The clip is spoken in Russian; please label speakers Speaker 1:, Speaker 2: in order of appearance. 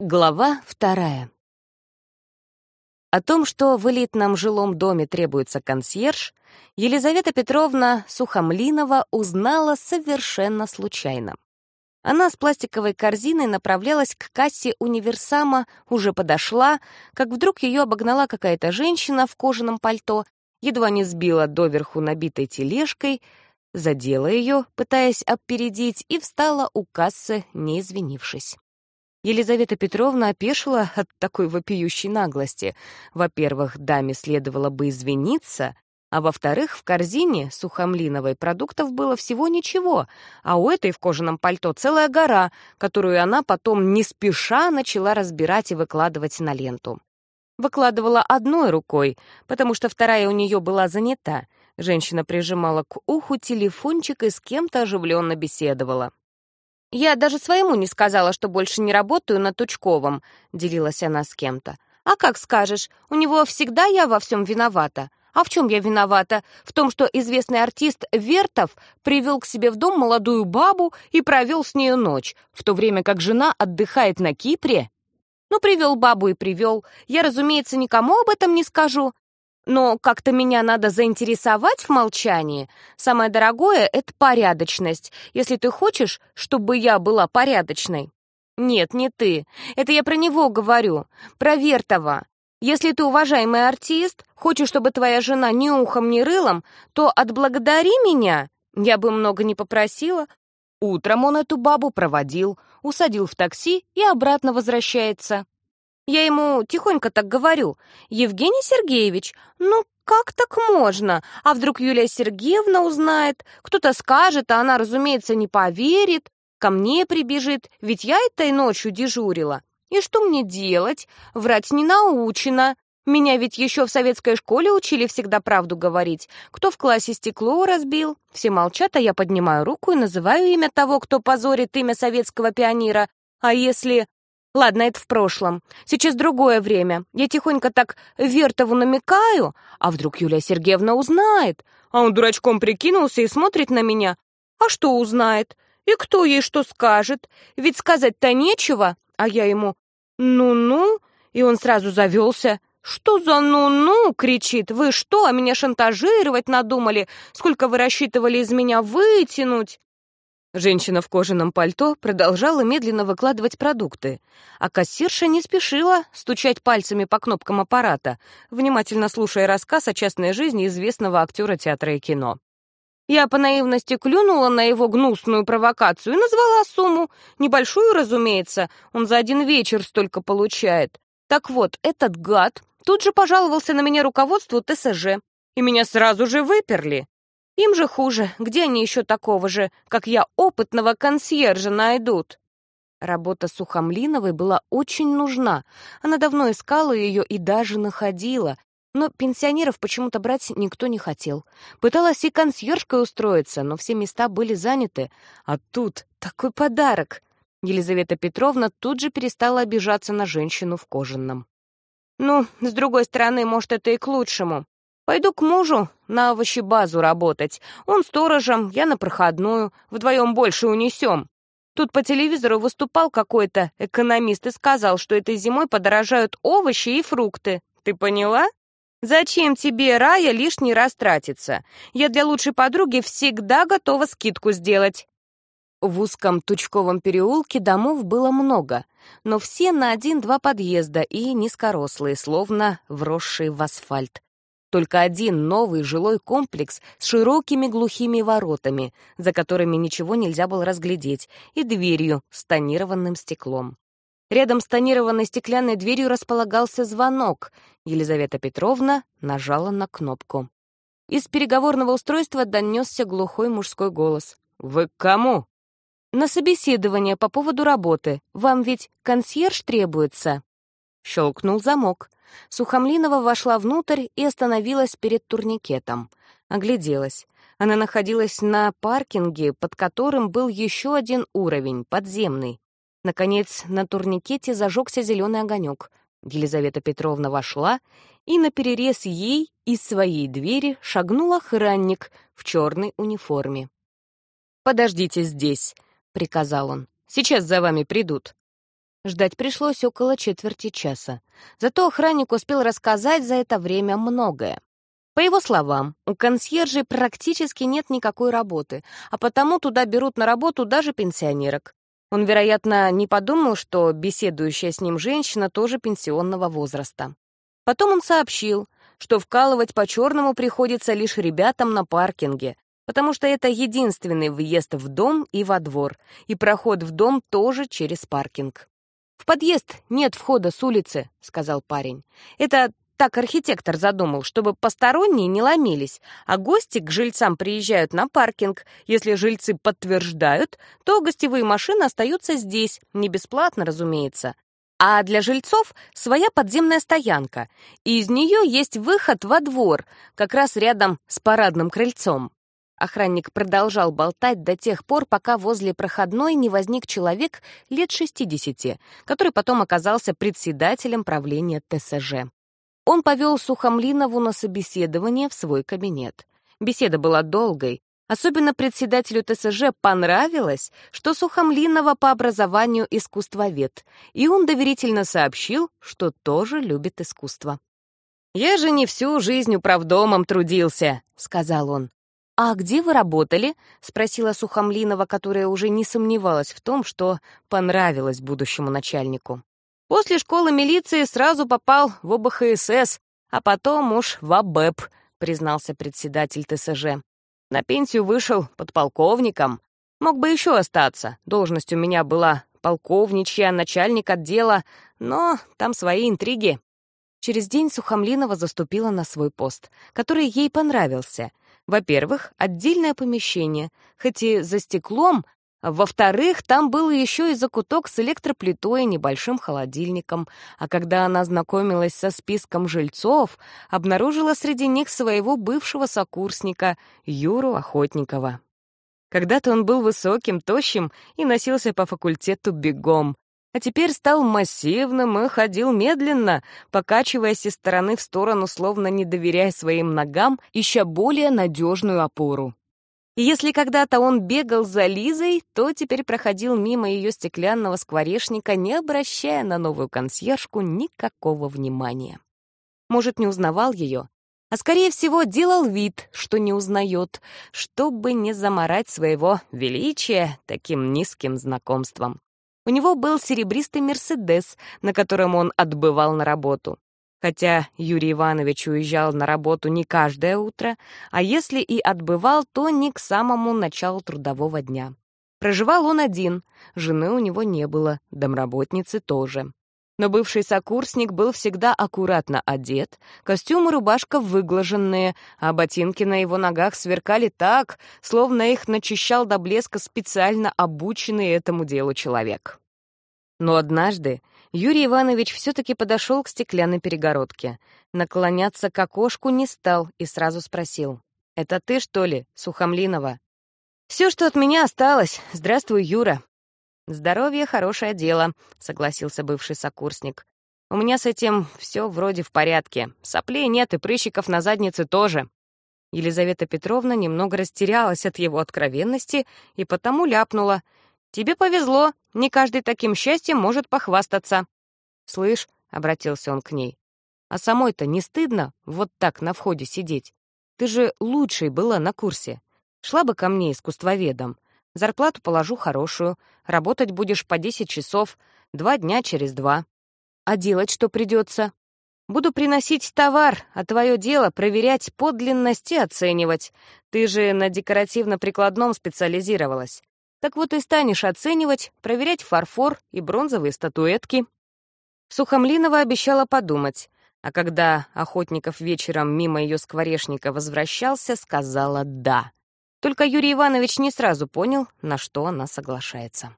Speaker 1: Глава вторая. О том, что в элитном жилом доме требуется консьерж, Елизавета Петровна Сухомлинова узнала совершенно случайно. Она с пластиковой корзиной направлялась к кассе универсама, уже подошла, как вдруг ее обогнала какая-то женщина в кожаном пальто, едва не сбила доверху набитой тележкой, задела ее, пытаясь опередить, и встала у кассы, не извинившись. Елизавета Петровна опешила от такой вопиющей наглости. Во-первых, даме следовало бы извиниться, а во-вторых, в корзине сухомлиновой продуктов было всего ничего, а у этой в кожаном пальто целая гора, которую она потом не спеша начала разбирать и выкладывать на ленту. Выкладывала одной рукой, потому что вторая у нее была занята. Женщина прижимала к уху телефончик и с кем-то оживленно беседовала. «Я даже своему не сказала, что больше не работаю на Тучковом», — делилась она с кем-то. «А как скажешь, у него всегда я во всем виновата. А в чем я виновата? В том, что известный артист Вертов привел к себе в дом молодую бабу и провел с нею ночь, в то время как жена отдыхает на Кипре. Ну, привел бабу и привел. Я, разумеется, никому об этом не скажу. Но как-то меня надо заинтересовать в молчании. Самое дорогое — это порядочность, если ты хочешь, чтобы я была порядочной. Нет, не ты. Это я про него говорю. Про Вертова. Если ты уважаемый артист, хочешь, чтобы твоя жена ни ухом, ни рылом, то отблагодари меня. Я бы много не попросила. Утром он эту бабу проводил, усадил в такси и обратно возвращается. Я ему тихонько так говорю. «Евгений Сергеевич, ну как так можно? А вдруг Юлия Сергеевна узнает? Кто-то скажет, а она, разумеется, не поверит. Ко мне прибежит, ведь я этой ночью дежурила. И что мне делать? Врать не научена. Меня ведь еще в советской школе учили всегда правду говорить. Кто в классе стекло разбил? Все молчат, а я поднимаю руку и называю имя того, кто позорит имя советского пионера. А если Ладно, это в прошлом. Сейчас другое время. Я тихонько так Вертову намекаю, а вдруг Юлия Сергеевна узнает? А он дурачком прикинулся и смотрит на меня. А что узнает? И кто ей что скажет? Ведь сказать-то нечего. А я ему «ну-ну», и он сразу завелся. «Что за ну-ну?» — кричит. «Вы что, а меня шантажировать надумали? Сколько вы рассчитывали из меня вытянуть?» Женщина в кожаном пальто продолжала медленно выкладывать продукты, а кассирша не спешила стучать пальцами по кнопкам аппарата, внимательно слушая рассказ о частной жизни известного актера театра и кино. Я по наивности клюнула на его гнусную провокацию и назвала сумму. Небольшую, разумеется, он за один вечер столько получает. Так вот, этот гад тут же пожаловался на меня руководству ТСЖ, и меня сразу же выперли. Им же хуже. Где они еще такого же, как я, опытного консьержа найдут? Работа Сухомлиновой была очень нужна. Она давно искала ее и даже находила. Но пенсионеров почему-то брать никто не хотел. Пыталась и консьержкой устроиться, но все места были заняты. А тут такой подарок. Елизавета Петровна тут же перестала обижаться на женщину в кожаном. «Ну, с другой стороны, может, это и к лучшему. Пойду к мужу на овощебазу работать. Он сторожем, я на проходную. Вдвоем больше унесем. Тут по телевизору выступал какой-то экономист и сказал, что этой зимой подорожают овощи и фрукты. Ты поняла? Зачем тебе, Рая, лишний раз тратиться? Я для лучшей подруги всегда готова скидку сделать. В узком Тучковом переулке домов было много, но все на один-два подъезда и низкорослые, словно вросшие в асфальт. Только один новый жилой комплекс с широкими глухими воротами, за которыми ничего нельзя было разглядеть, и дверью с тонированным стеклом. Рядом с тонированной стеклянной дверью располагался звонок. Елизавета Петровна нажала на кнопку. Из переговорного устройства донесся глухой мужской голос. «Вы к кому?» «На собеседование по поводу работы. Вам ведь консьерж требуется?» Щелкнул замок. Сухомлинова вошла внутрь и остановилась перед турникетом. Огляделась. Она находилась на паркинге, под которым был еще один уровень, подземный. Наконец, на турникете зажегся зеленый огонек. Елизавета Петровна вошла, и на перерез ей из своей двери шагнул охранник в черной униформе. «Подождите здесь», — приказал он. «Сейчас за вами придут». Ждать пришлось около четверти часа. Зато охранник успел рассказать за это время многое. По его словам, у консьержей практически нет никакой работы, а потому туда берут на работу даже пенсионерок. Он, вероятно, не подумал, что беседующая с ним женщина тоже пенсионного возраста. Потом он сообщил, что вкалывать по-черному приходится лишь ребятам на паркинге, потому что это единственный въезд в дом и во двор, и проход в дом тоже через паркинг. «В подъезд нет входа с улицы», — сказал парень. «Это так архитектор задумал, чтобы посторонние не ломились, а гости к жильцам приезжают на паркинг. Если жильцы подтверждают, то гостевые машины остаются здесь, не бесплатно, разумеется. А для жильцов своя подземная стоянка, и из нее есть выход во двор, как раз рядом с парадным крыльцом. Охранник продолжал болтать до тех пор, пока возле проходной не возник человек лет 60, который потом оказался председателем правления ТСЖ. Он повел Сухомлинову на собеседование в свой кабинет. Беседа была долгой. Особенно председателю ТСЖ понравилось, что Сухомлинова по образованию искусствовед, и он доверительно сообщил, что тоже любит искусство. «Я же не всю жизнь управдомом трудился», — сказал он. «А где вы работали?» — спросила Сухомлинова, которая уже не сомневалась в том, что понравилось будущему начальнику. После школы милиции сразу попал в ОБХСС, а потом уж в АБЭП, признался председатель ТСЖ. На пенсию вышел подполковником. Мог бы еще остаться. Должность у меня была полковничья, начальник отдела, но там свои интриги. Через день Сухомлинова заступила на свой пост, который ей понравился. Во-первых, отдельное помещение, хоть и за стеклом, во-вторых, там был еще и закуток с электроплитой и небольшим холодильником, а когда она знакомилась со списком жильцов, обнаружила среди них своего бывшего сокурсника Юру Охотникова. Когда-то он был высоким, тощим и носился по факультету бегом, а теперь стал массивным и ходил медленно, покачиваясь из стороны в сторону, словно не доверяя своим ногам, ища более надежную опору. И если когда-то он бегал за Лизой, то теперь проходил мимо ее стеклянного скворечника, не обращая на новую консьержку никакого внимания. Может, не узнавал ее, а, скорее всего, делал вид, что не узнает, чтобы не заморать своего величия таким низким знакомством. У него был серебристый «Мерседес», на котором он отбывал на работу. Хотя Юрий Иванович уезжал на работу не каждое утро, а если и отбывал, то не к самому началу трудового дня. Проживал он один, жены у него не было, домработницы тоже. Но бывший сокурсник был всегда аккуратно одет, костюм и рубашка выглаженные, а ботинки на его ногах сверкали так, словно их начищал до блеска специально обученный этому делу человек. Но однажды Юрий Иванович все-таки подошел к стеклянной перегородке. Наклоняться к окошку не стал и сразу спросил. «Это ты, что ли, Сухомлинова?» «Все, что от меня осталось. Здравствуй, Юра». «Здоровье — хорошее дело», — согласился бывший сокурсник. «У меня с этим все вроде в порядке. Соплей нет и прыщиков на заднице тоже». Елизавета Петровна немного растерялась от его откровенности и потому ляпнула — Тебе повезло, не каждый таким счастьем может похвастаться. Слышь, — обратился он к ней, — а самой-то не стыдно вот так на входе сидеть? Ты же лучшей была на курсе. Шла бы ко мне искусствоведом. Зарплату положу хорошую, работать будешь по 10 часов, два дня через два. А делать что придется? Буду приносить товар, а твое дело — проверять подлинность и оценивать. Ты же на декоративно-прикладном специализировалась. Так вот и станешь оценивать, проверять фарфор и бронзовые статуэтки. Сухомлинова обещала подумать, а когда Охотников вечером мимо ее скворечника возвращался, сказала «да». Только Юрий Иванович не сразу понял, на что она соглашается.